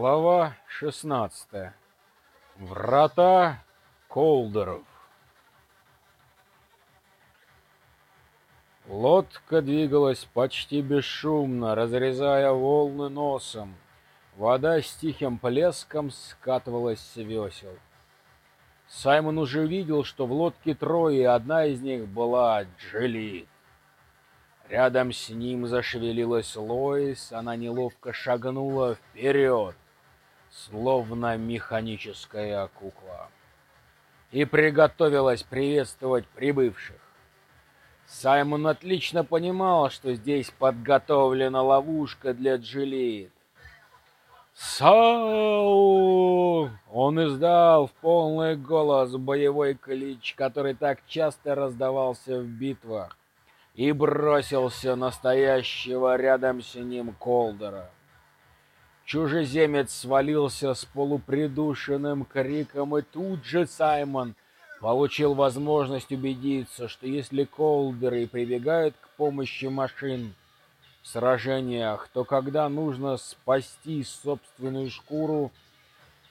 Глава 16. Врата Колдеров. Лодка двигалась почти бесшумно, разрезая волны носом. Вода с тихим плеском скатывалась с весел. Саймон уже видел, что в лодке трое, и одна из них была Джилит. Рядом с ним зашевелилась Лоис, она неловко шагнула вперед, словно механическая кукла, и приготовилась приветствовать прибывших. Саймон отлично понимал, что здесь подготовлена ловушка для Джилит. «Сау!» Он издал в полный голос боевой клич, который так часто раздавался в битвах и бросился настоящего рядом с ним Колдера. Чужеземец свалился с полупридушенным криком, и тут же Саймон получил возможность убедиться, что если Колдеры прибегают к помощи машин в сражениях, то когда нужно спасти собственную шкуру,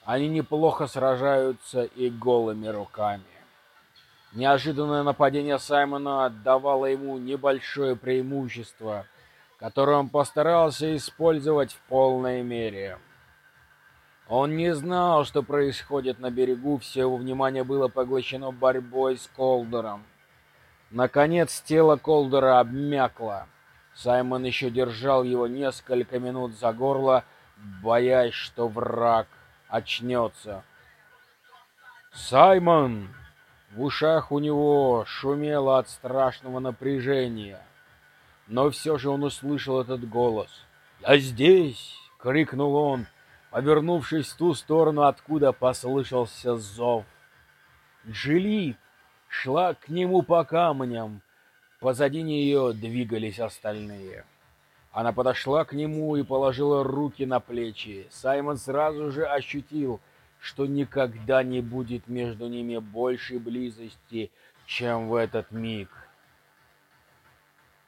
они неплохо сражаются и голыми руками. Неожиданное нападение Саймона отдавало ему небольшое преимущество, которое он постарался использовать в полной мере. Он не знал, что происходит на берегу, все его внимание было поглощено борьбой с Колдером. Наконец тело Колдера обмякло. Саймон еще держал его несколько минут за горло, боясь, что враг очнется. «Саймон!» В ушах у него шумело от страшного напряжения. Но все же он услышал этот голос. «Я здесь!» — крикнул он, повернувшись в ту сторону, откуда послышался зов. Джилит шла к нему по камням. Позади нее двигались остальные. Она подошла к нему и положила руки на плечи. Саймон сразу же ощутил, что никогда не будет между ними большей близости, чем в этот миг.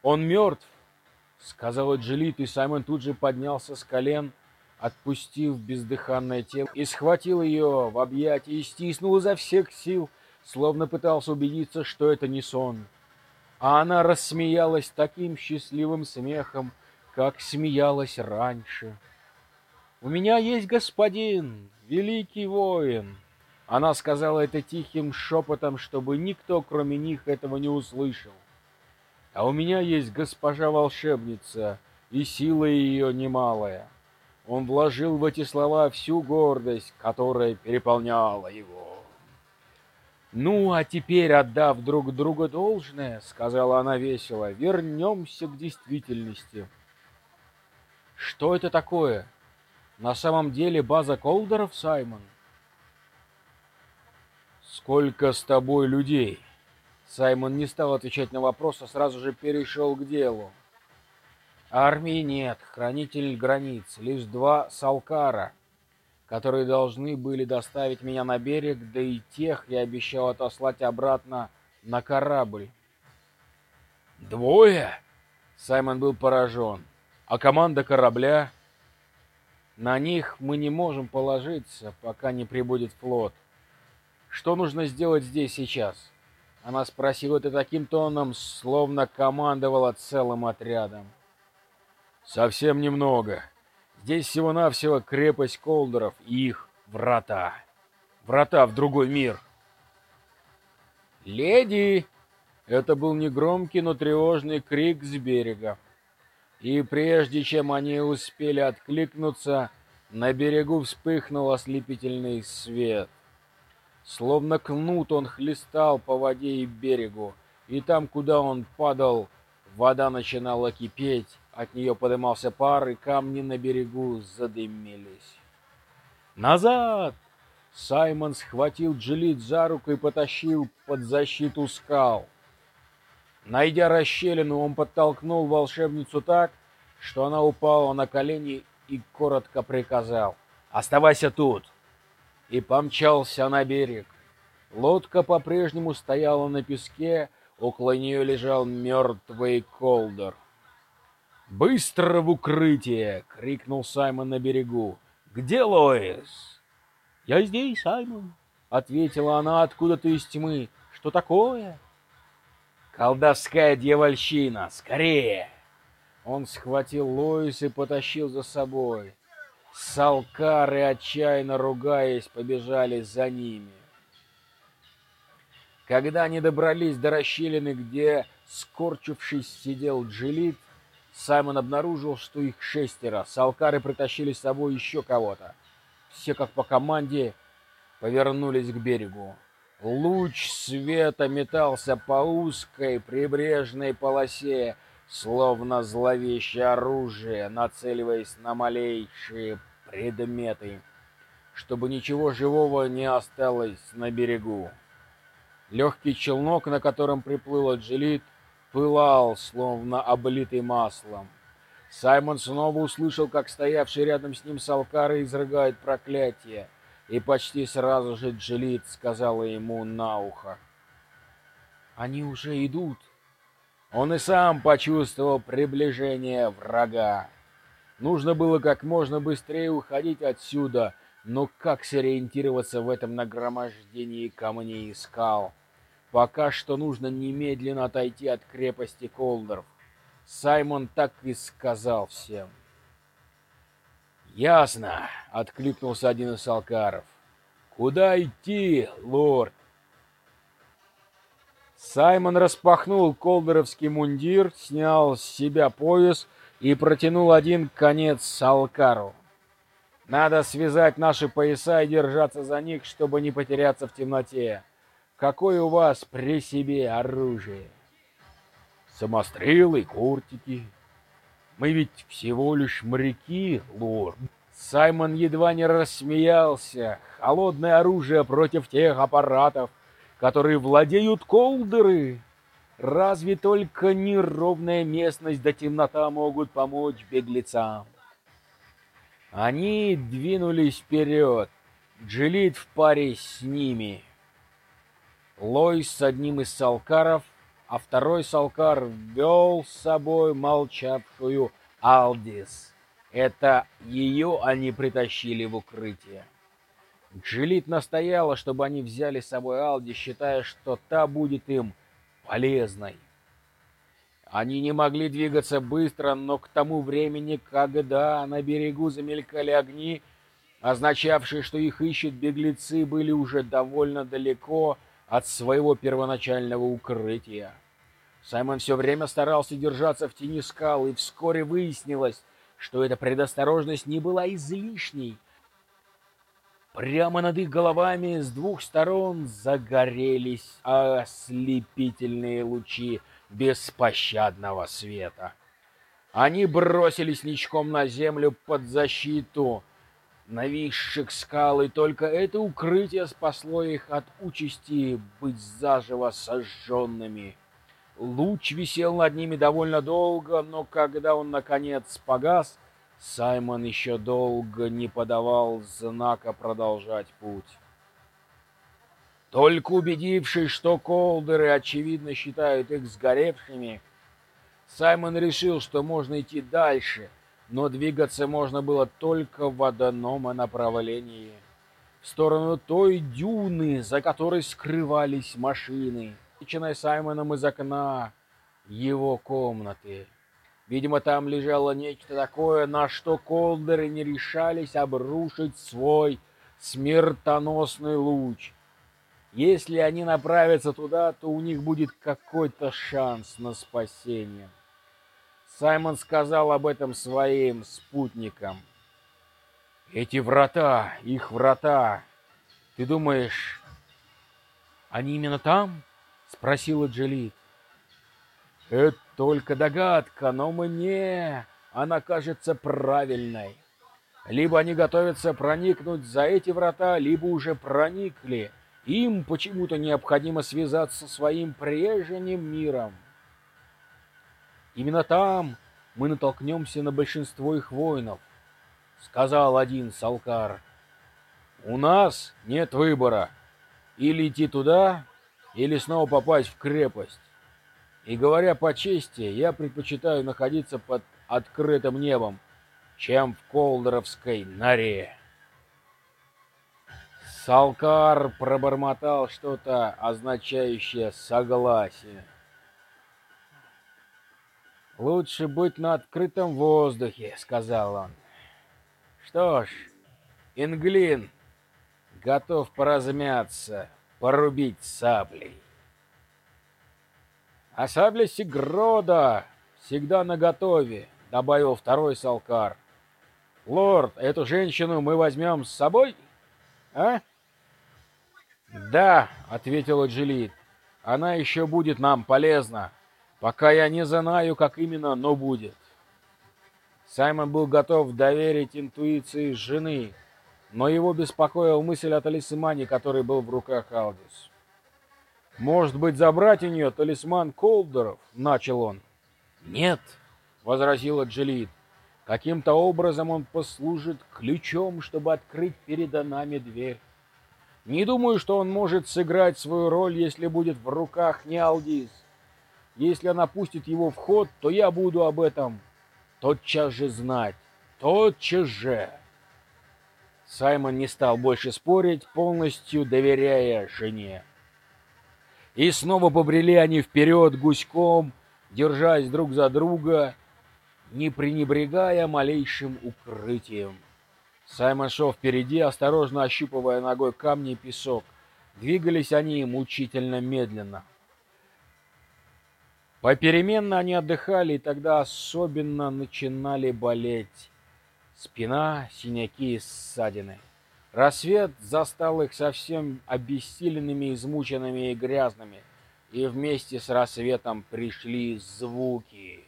«Он мертв!» — сказала Джилит, и Саймон тут же поднялся с колен, отпустив бездыханное тело, и схватил ее в объятия и стиснул изо всех сил, словно пытался убедиться, что это не сон. А она рассмеялась таким счастливым смехом, как смеялась раньше. «У меня есть господин, великий воин!» Она сказала это тихим шепотом, чтобы никто, кроме них, этого не услышал. «А у меня есть госпожа-волшебница, и сила ее немалая». Он вложил в эти слова всю гордость, которая переполняла его. «Ну, а теперь, отдав друг другу должное, — сказала она весело, — вернемся к действительности». «Что это такое?» На самом деле база Колдеров, Саймон? Сколько с тобой людей? Саймон не стал отвечать на вопрос, а сразу же перешел к делу. Армии нет, хранитель границ, лишь два салкара, которые должны были доставить меня на берег, да и тех я обещал отослать обратно на корабль. Двое? Саймон был поражен. А команда корабля? На них мы не можем положиться, пока не прибудет флот. Что нужно сделать здесь сейчас? Она спросила это таким тоном, словно командовала целым отрядом. Совсем немного. Здесь всего-навсего крепость Колдеров и их врата. Врата в другой мир. «Леди!» Это был негромкий, но тревожный крик с берега. И прежде чем они успели откликнуться, на берегу вспыхнул ослепительный свет. Словно кнут он хлестал по воде и берегу, и там, куда он падал, вода начинала кипеть, от нее подымался пар, и камни на берегу задымились. «Назад!» Саймон схватил Джилит за руку и потащил под защиту скал. Найдя расщелину, он подтолкнул волшебницу так, что она упала на колени и коротко приказал «Оставайся тут!» И помчался на берег. Лодка по-прежнему стояла на песке, около нее лежал мертвый колдер. «Быстро в укрытие!» — крикнул Саймон на берегу. Где Лоис?» «Я здесь, Саймон», — ответила она откуда-то из тьмы. «Что такое?» «Колдовская дьявольщина! Скорее!» Он схватил Лоис и потащил за собой. Салкары, отчаянно ругаясь, побежали за ними. Когда они добрались до расщелины, где, скорчившись, сидел Джилит, Саймон обнаружил, что их шестеро. Салкары притащили с собой еще кого-то. Все, как по команде, повернулись к берегу. Луч света метался по узкой прибрежной полосе, словно зловещее оружие, нацеливаясь на малейшие предметы, чтобы ничего живого не осталось на берегу. Легкий челнок, на котором приплыла Джилит, пылал, словно облитый маслом. Саймон снова услышал, как стоявший рядом с ним Салкары изрыгает проклятие, и почти сразу же Джилит сказала ему на ухо. «Они уже идут!» Он и сам почувствовал приближение врага. Нужно было как можно быстрее уходить отсюда, но как сориентироваться в этом нагромождении камней и скал? Пока что нужно немедленно отойти от крепости Колдоров. Саймон так и сказал всем. «Ясно», — откликнулся один из алкаров. «Куда идти, лорд?» Саймон распахнул колдеровский мундир, снял с себя пояс и протянул один конец Салкару. «Надо связать наши пояса и держаться за них, чтобы не потеряться в темноте. Какое у вас при себе оружие?» «Самострелы, кортики. Мы ведь всего лишь моряки, лорд». Саймон едва не рассмеялся. Холодное оружие против тех аппаратов, которые владеют колдеры. Разве только неровная местность да темнота могут помочь беглецам? Они двинулись вперед. Джилит в паре с ними. Лой с одним из салкаров, а второй салкар вел с собой молчавшую Алдис. Это ее они притащили в укрытие. Джилит настояла, чтобы они взяли с собой Алди, считая, что та будет им полезной. Они не могли двигаться быстро, но к тому времени, когда на берегу замелькали огни, означавшие, что их ищут беглецы, были уже довольно далеко от своего первоначального укрытия. Саймон все время старался держаться в тени скал, и вскоре выяснилось, что эта предосторожность не была излишней — Прямо над их головами с двух сторон загорелись ослепительные лучи беспощадного света. Они бросились ничком на землю под защиту нависших скал, и только это укрытие спасло их от участи быть заживо сожженными. Луч висел над ними довольно долго, но когда он наконец погас, Саймон еще долго не подавал знака продолжать путь. Только убедившись, что колдеры, очевидно, считают их сгоревшими, Саймон решил, что можно идти дальше, но двигаться можно было только в одном направлении. В сторону той дюны, за которой скрывались машины, начиная Саймоном из окна его комнаты. Видимо, там лежало нечто такое, на что колдеры не решались обрушить свой смертоносный луч. Если они направятся туда, то у них будет какой-то шанс на спасение. Саймон сказал об этом своим спутникам. Эти врата, их врата. Ты думаешь, они именно там? Спросила Джелит. Это только догадка, но мне она кажется правильной. Либо они готовятся проникнуть за эти врата, либо уже проникли. Им почему-то необходимо связаться со своим прежним миром. Именно там мы натолкнемся на большинство их воинов, сказал один Салкар. У нас нет выбора. Или идти туда, или снова попасть в крепость. И говоря по чести, я предпочитаю находиться под открытым небом, чем в колдеровской норе. Салкар пробормотал что-то, означающее согласие. «Лучше быть на открытом воздухе», — сказал он. «Что ж, Инглин готов поразмяться, порубить саблей». «А сабля Сигрода всегда наготове», — добавил второй Салкар. «Лорд, эту женщину мы возьмем с собой?» а?» «Да», — ответила Джилит, — «она еще будет нам полезна, пока я не знаю, как именно, но будет». Саймон был готов доверить интуиции жены, но его беспокоила мысль о талисмане, который был в руках Алдис. «Может быть, забрать у нее талисман Колдеров?» — начал он. «Нет», — возразила Джилит, — Каким-то образом он послужит ключом, чтобы открыть передо нами дверь. Не думаю, что он может сыграть свою роль, если будет в руках не Алдис. Если она пустит его в ход, то я буду об этом тотчас же знать. Тотчас же. Саймон не стал больше спорить, полностью доверяя жене. И снова побрели они вперед гуськом, держась друг за друга, не пренебрегая малейшим укрытием. Саймон шел впереди, осторожно ощупывая ногой камни и песок. Двигались они мучительно медленно. Попеременно они отдыхали, и тогда особенно начинали болеть. Спина, синяки и ссадины. Рассвет застал их совсем обессиленными, измученными и грязными. И вместе с рассветом пришли звуки.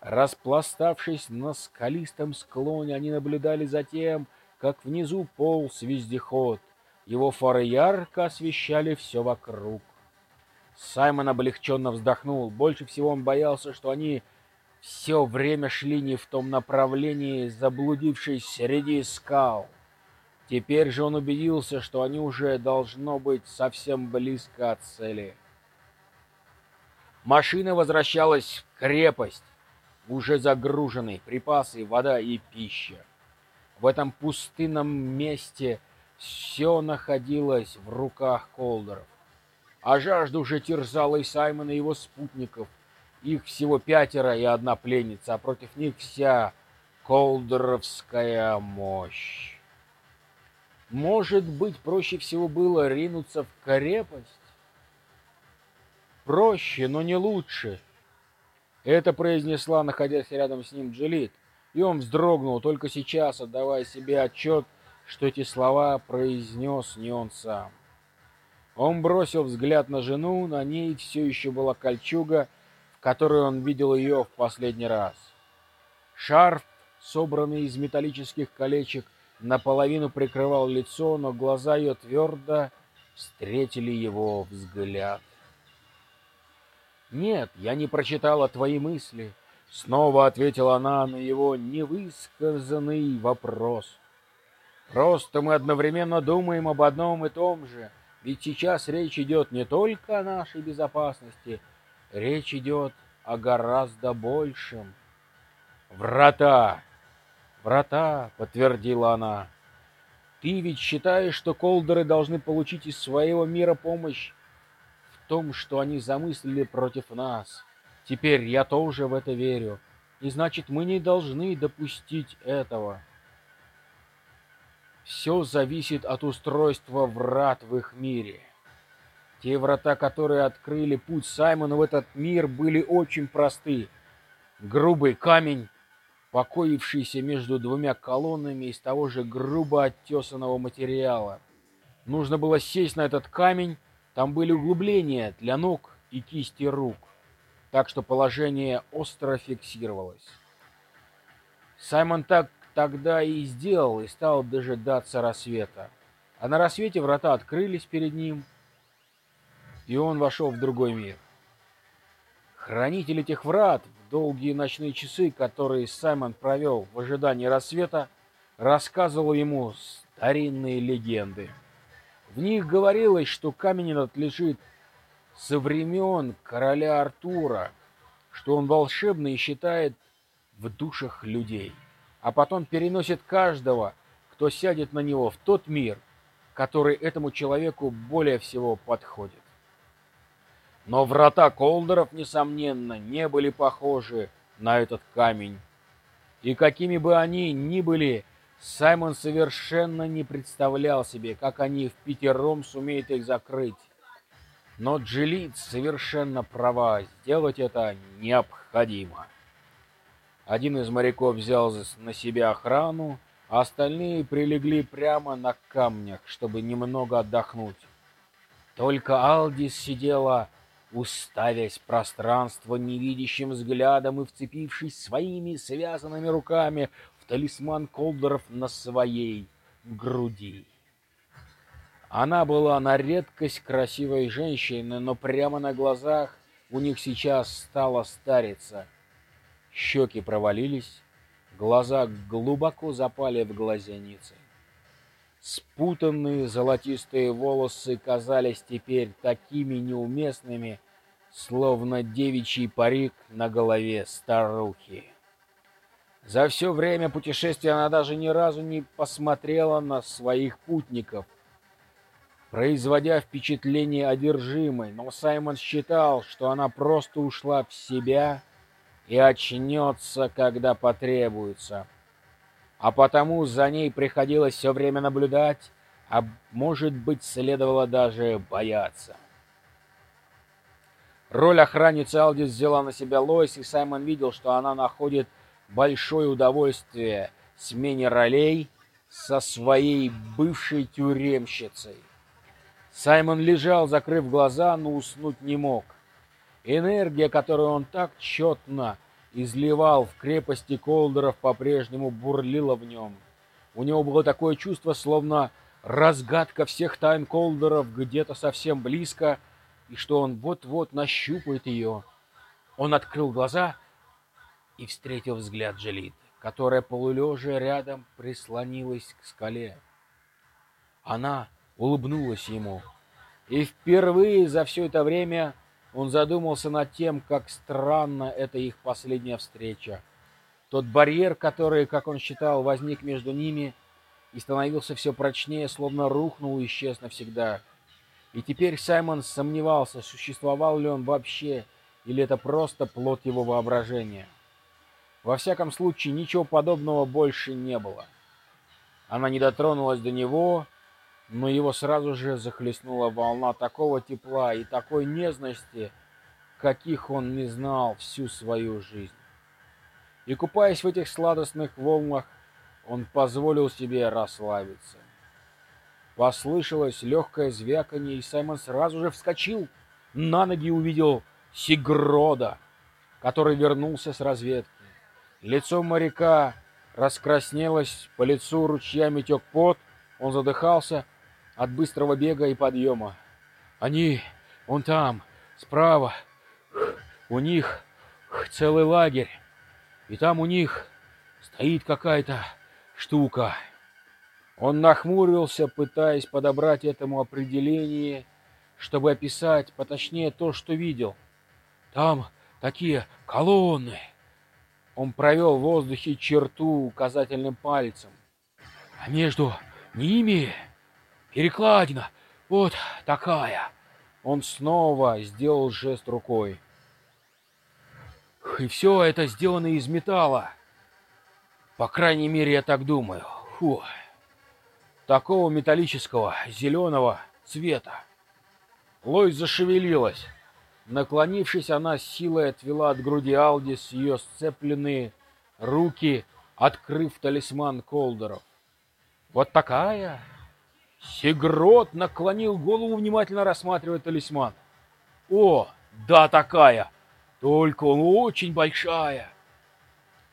Распластавшись на скалистом склоне, они наблюдали за тем, как внизу полз вездеход. Его фары ярко освещали все вокруг. Саймон облегченно вздохнул. Больше всего он боялся, что они все время шли не в том направлении, заблудившись среди скал. Теперь же он убедился, что они уже должно быть совсем близко от цели. Машина возвращалась в крепость уже загружены припасы, вода и пища. В этом пустынном месте все находилось в руках Колдеров. А жажда уже терзала и Саймона, и его спутников. Их всего пятеро и одна пленница, а против них вся колдеровская мощь. Может быть, проще всего было ринуться в крепость? Проще, но не лучше. Это произнесла, находясь рядом с ним Джилит, и он вздрогнул только сейчас, отдавая себе отчет, что эти слова произнес не он сам. Он бросил взгляд на жену, на ней все еще была кольчуга, которой он видел ее в последний раз. Шарф, собранный из металлических колечек, наполовину прикрывал лицо, но глаза ее твердо встретили его взгляд. «Нет, я не прочитала твои мысли», — снова ответила она на его невысказанный вопрос. «Просто мы одновременно думаем об одном и том же, ведь сейчас речь идет не только о нашей безопасности, речь идет о гораздо большем». «Врата! Врата!» — подтвердила она. «Ты ведь считаешь, что колдеры должны получить из своего мира помощь том, что они замыслили против нас. Теперь я тоже в это верю. И значит, мы не должны допустить этого. Все зависит от устройства врат в их мире. Те врата, которые открыли путь Саймону в этот мир, были очень просты. Грубый камень, покоившийся между двумя колоннами из того же грубо оттесанного материала. Нужно было сесть на этот камень там были углубления для ног и кисти рук, так что положение остро фиксировалось. Саймон так тогда и сделал, и стал дожидаться рассвета. А на рассвете врата открылись перед ним, и он вошел в другой мир. Хранитель этих врат в долгие ночные часы, которые Саймон провел в ожидании рассвета, рассказывал ему старинные легенды. В них говорилось, что камень этот лежит со времен короля Артура, что он волшебный и считает в душах людей, а потом переносит каждого, кто сядет на него в тот мир, который этому человеку более всего подходит. Но врата Колдеров, несомненно, не были похожи на этот камень. И какими бы они ни были, Саймон совершенно не представлял себе, как они в пятером сумеют их закрыть. Но Джилит совершенно права, сделать это необходимо. Один из моряков взял на себя охрану, а остальные прилегли прямо на камнях, чтобы немного отдохнуть. Только Алдис сидела, уставясь пространство невидящим взглядом и вцепившись своими связанными руками в талисман Колдеров на своей груди. Она была на редкость красивой женщиной, но прямо на глазах у них сейчас стала старица. Щеки провалились, глаза глубоко запали в глазеницы. Спутанные золотистые волосы казались теперь такими неуместными, словно девичий парик на голове старухи. За все время путешествия она даже ни разу не посмотрела на своих путников — производя впечатление одержимой, но Саймон считал, что она просто ушла в себя и очнется, когда потребуется. А потому за ней приходилось все время наблюдать, а может быть, следовало даже бояться. Роль охранницы Алдис взяла на себя Лоис, и Саймон видел, что она находит большое удовольствие смене ролей со своей бывшей тюремщицей. Саймон лежал, закрыв глаза, но уснуть не мог. Энергия, которую он так четно изливал в крепости Колдеров, по-прежнему бурлила в нем. У него было такое чувство, словно разгадка всех тайн Колдеров где-то совсем близко, и что он вот-вот нащупает ее. Он открыл глаза и встретил взгляд Джелит, которая полулежа рядом прислонилась к скале. Она улыбнулась ему. И впервые за все это время он задумался над тем, как странно эта их последняя встреча. Тот барьер, который, как он считал, возник между ними и становился все прочнее, словно рухнул и исчез навсегда. И теперь Саймон сомневался, существовал ли он вообще, или это просто плод его воображения. Во всяком случае, ничего подобного больше не было. Она не дотронулась до него, но его сразу же захлестнула волна такого тепла и такой нежности, каких он не знал всю свою жизнь. И купаясь в этих сладостных волнах, он позволил себе расслабиться. Послышалось легкое звяканье, и Саймон сразу же вскочил, на ноги и увидел Сигрода, который вернулся с разведки. Лицо моряка раскраснелось, по лицу ручьями тек пот, он задыхался, от быстрого бега и подъема. Они вон там, справа. У них целый лагерь. И там у них стоит какая-то штука. Он нахмурился, пытаясь подобрать этому определение, чтобы описать поточнее то, что видел. Там такие колонны. Он провел в воздухе черту указательным пальцем. А между ними Перекладина. Вот такая. Он снова сделал жест рукой. И все это сделано из металла. По крайней мере, я так думаю. Фу. Такого металлического, зеленого цвета. Лойд зашевелилась. Наклонившись, она с силой отвела от груди Алдис ее сцепленные руки, открыв талисман Колдеров. Вот такая Сигрот наклонил голову, внимательно рассматривая талисман. «О, да такая! Только он очень большая!»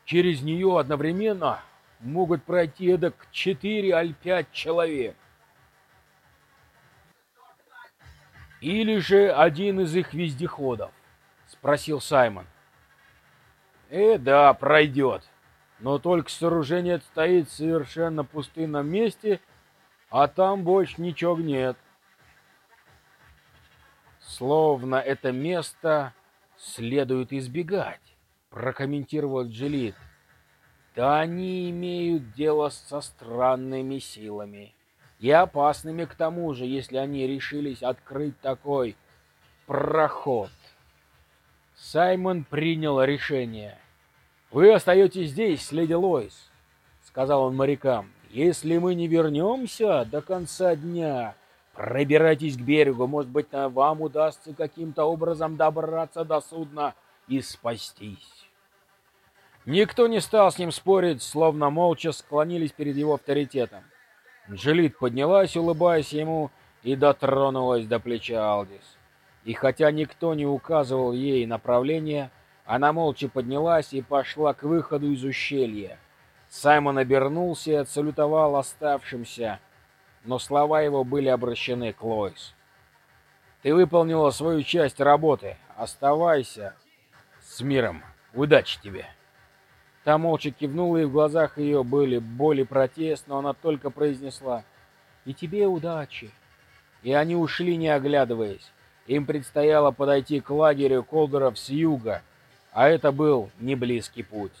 Через нее одновременно могут пройти эдак четыре аль пять человек. «Или же один из их вездеходов?» — спросил Саймон. «Э, да, пройдет. Но только сооружение стоит в совершенно пустынном месте — а там больше ничего нет. Словно это место следует избегать, прокомментировал Джилит. то они имеют дело со странными силами. И опасными к тому же, если они решились открыть такой проход. Саймон принял решение. «Вы остаетесь здесь, леди Лойс», — сказал он морякам. «Если мы не вернемся до конца дня, пробирайтесь к берегу. Может быть, вам удастся каким-то образом добраться до судна и спастись». Никто не стал с ним спорить, словно молча склонились перед его авторитетом. Джилит поднялась, улыбаясь ему, и дотронулась до плеча Алдис. И хотя никто не указывал ей направление, она молча поднялась и пошла к выходу из ущелья. Саймон обернулся и отсалютовал оставшимся, но слова его были обращены к Лоис. «Ты выполнила свою часть работы. Оставайся с миром. Удачи тебе!» Та молча кивнула, и в глазах ее были боль и протест, но она только произнесла «И тебе удачи!» И они ушли, не оглядываясь. Им предстояло подойти к лагерю Колдеров с юга, а это был не близкий путь.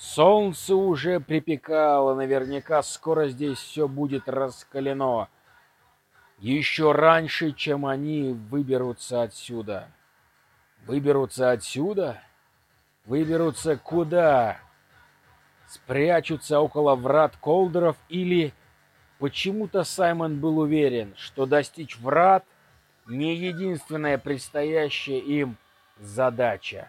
Солнце уже припекало, наверняка скоро здесь все будет раскалено. Еще раньше, чем они выберутся отсюда. Выберутся отсюда? Выберутся куда? Спрячутся около врат Колдеров или... Почему-то Саймон был уверен, что достичь врат — не единственная предстоящая им задача.